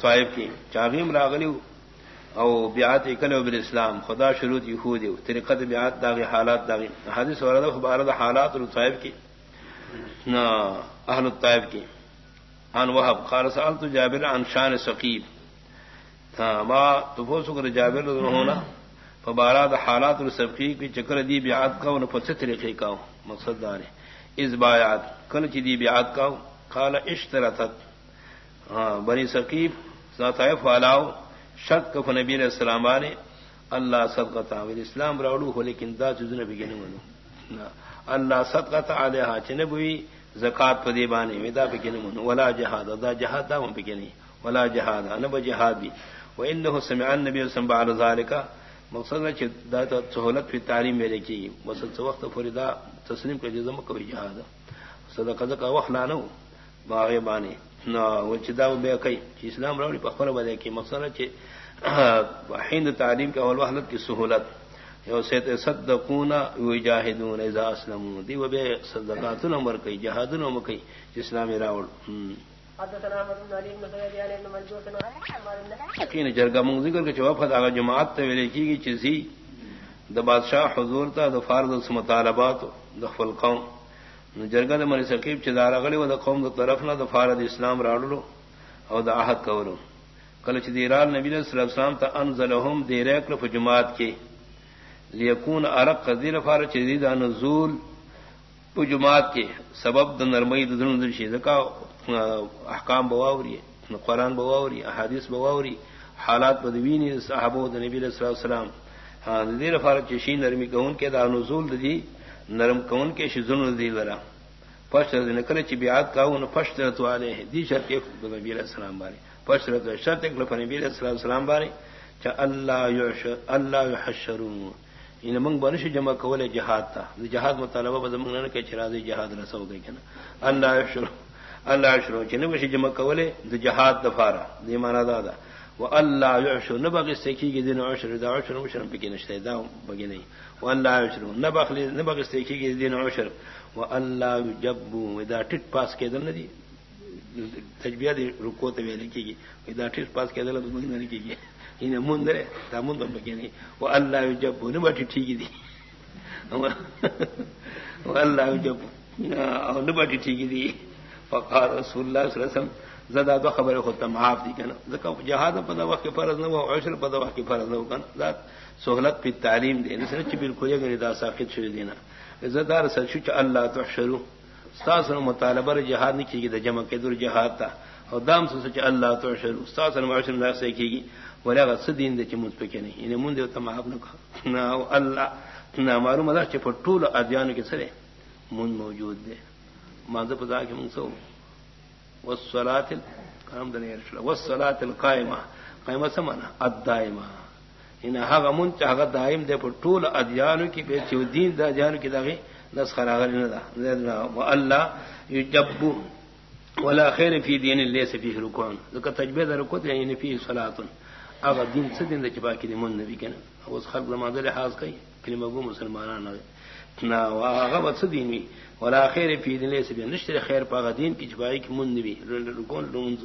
طائف کی چاغیم راغلی او بیعت کل بال اسلام. خدا شروع یہود طریقت بیعت داغی حالات داغی. حادث ورد خبارت حالات الطائف کی. نہ اہل الطائف کی. ان وهب. قال سالت جابر عن شان ثقيب ما تو سکر جابر ہونا. فبارات حالات السقی کی چکر دی بیعت کا ان پس طریقے کا مقصد دار اس بایات کل چی دی بیعت کا قال اشترطت. بنی ثقیب ذاتائف والاو شک کف نبی علیہ السلام نے اللہ صدقتا اسلام راوڑو ہو، لیکن دا چیز نبی کے نہیں اللہ صدقتا علیہا چنبوی زکات پدی بانے ودا بکن من ولا جہاد، دا جہاد دا من بکن ولا جہاد نب جہاد بھی. و انه سمع النبي صلی اللہ علیہ وسلم ذالک مقصد ہے دا سہولت فی تعلیم میرے کی وصل سے وقت فردا تسلیم کے جزم کو جہاد. صدقہ کا وخلا نو باغ بانے. نہ وہ چدا بے کئی اسلام راوی پخر بدے کی مقصد ہند تعلیم کے اول وحلت کی سہولت صدقون وجاهدون اذا اسلموا. دی وبه صدقات نمبر کئی جہاد نو مکئی اسلامی راول حدثنا جرگا من ذکر کے جواب ادا جماعت تے ویلے کی چیزی د بادشاہ حضور تا د فرض مطالبات دخل قوم. جرگا د من سقیب چدار غلی و د قوم د طرف نہ د فرض اسلام راړلو او د عہد کولو. کله چې دیرال نبی صلی الله علیه وسلم ته انزلهم دیرک په جماعت کې لیکون عرق قدیر فار چیزید نزول پو جماعت کے. سبب د نرمئی دن دل شید کا احکام بواوری قرآن بواوری احادیث بواوری حالات بدوین صحابہ د نبی علیہ السلام. ہاں دیر فار چشی نرمی کون کے دا نزول دی نرم کون کے شزن دی لرا پشت نکل چی بیعات کاو نو پشت تو آلے ہیں۔ دی شرط ایک نبی علیہ السلام بارے۔ پشت رتو شرط ایک لفا نبی علیہ السلام بارے۔ چا اللہ یحشر اللہ یحشرون۔ ان منگ بنش جمع کولے جہاد تھا جہاد مطالبہ بدمنگ نہ کہ چرا جہاد رسو گئی کنا اللہ شروع اللہ شروع چنے بش جمع کولے د جہاد دفارا۔ دی مانا دادا۔ و اللہ یعشر نبغ استکی دین عشر، دا عشر مشرم پکی نشتے دا بگی نہیں و اللہ یعشر نبغ نبغ استکی دین عشر. و اللہ یجبو دا ٹٹ پاس کے دل ندی تجبیہ دی رکو تے ویلے کی دا ٹٹ پاس کے دل تو نہیں کیگی کی مندرے وہ اللہ جب بٹی ٹھیک دی وہ اللہ جب بٹی ٹھیک دی فقار رسول اللہ صلی اللہ علیہ وسلم زدہ دو خبر خود معاف دی کنا جہاد پدا وقت کی فرض نہ ہو، عشر پدا وقت کی فرض نہ ہو۔ کنا ذات سہولت پی تعلیم دے۔ نسنے چی بالکل یہ دا ساقت شروع دینا زدار سچو چا اللہ تحشرو۔ ستاسن مطالبہ جہاد نہیں کی دا جمع کے دور جہاد تا۔ اور دام سے سچ اللہ تحشرو۔ ستاسن معاشر اللہ سے کی گی۔ ولا غص دین دے چمت پہ کہ نہیں۔ انہیں من دے تو معاف نہ کہا نہ اللہ نہ معلوم ادا چ پٹول ادیان کے سرے من موجود دے۔ ماذا پتا کہ من سو۔ والصلاه سمانا ان یعنی هغه هغه دائم دے پٹول ادیان کی بے چ دین ادیان کی دغه نس خراغل نہ دا یجب ولا خیر فی دین ليس فيه ركوع ذکر تجبید رکوع یعنی, یعنی فيه صلاه اگر دین سے دن دے چپا کی من نبی کنا اس خلق نماز لحاظ کئی کلمہ گو مسلمانان نا واغه وڅ دین وی ولا خیر فی دین، لیس بین نشتر خیر پاغا دین کی چپائی کی من نی رکون لونز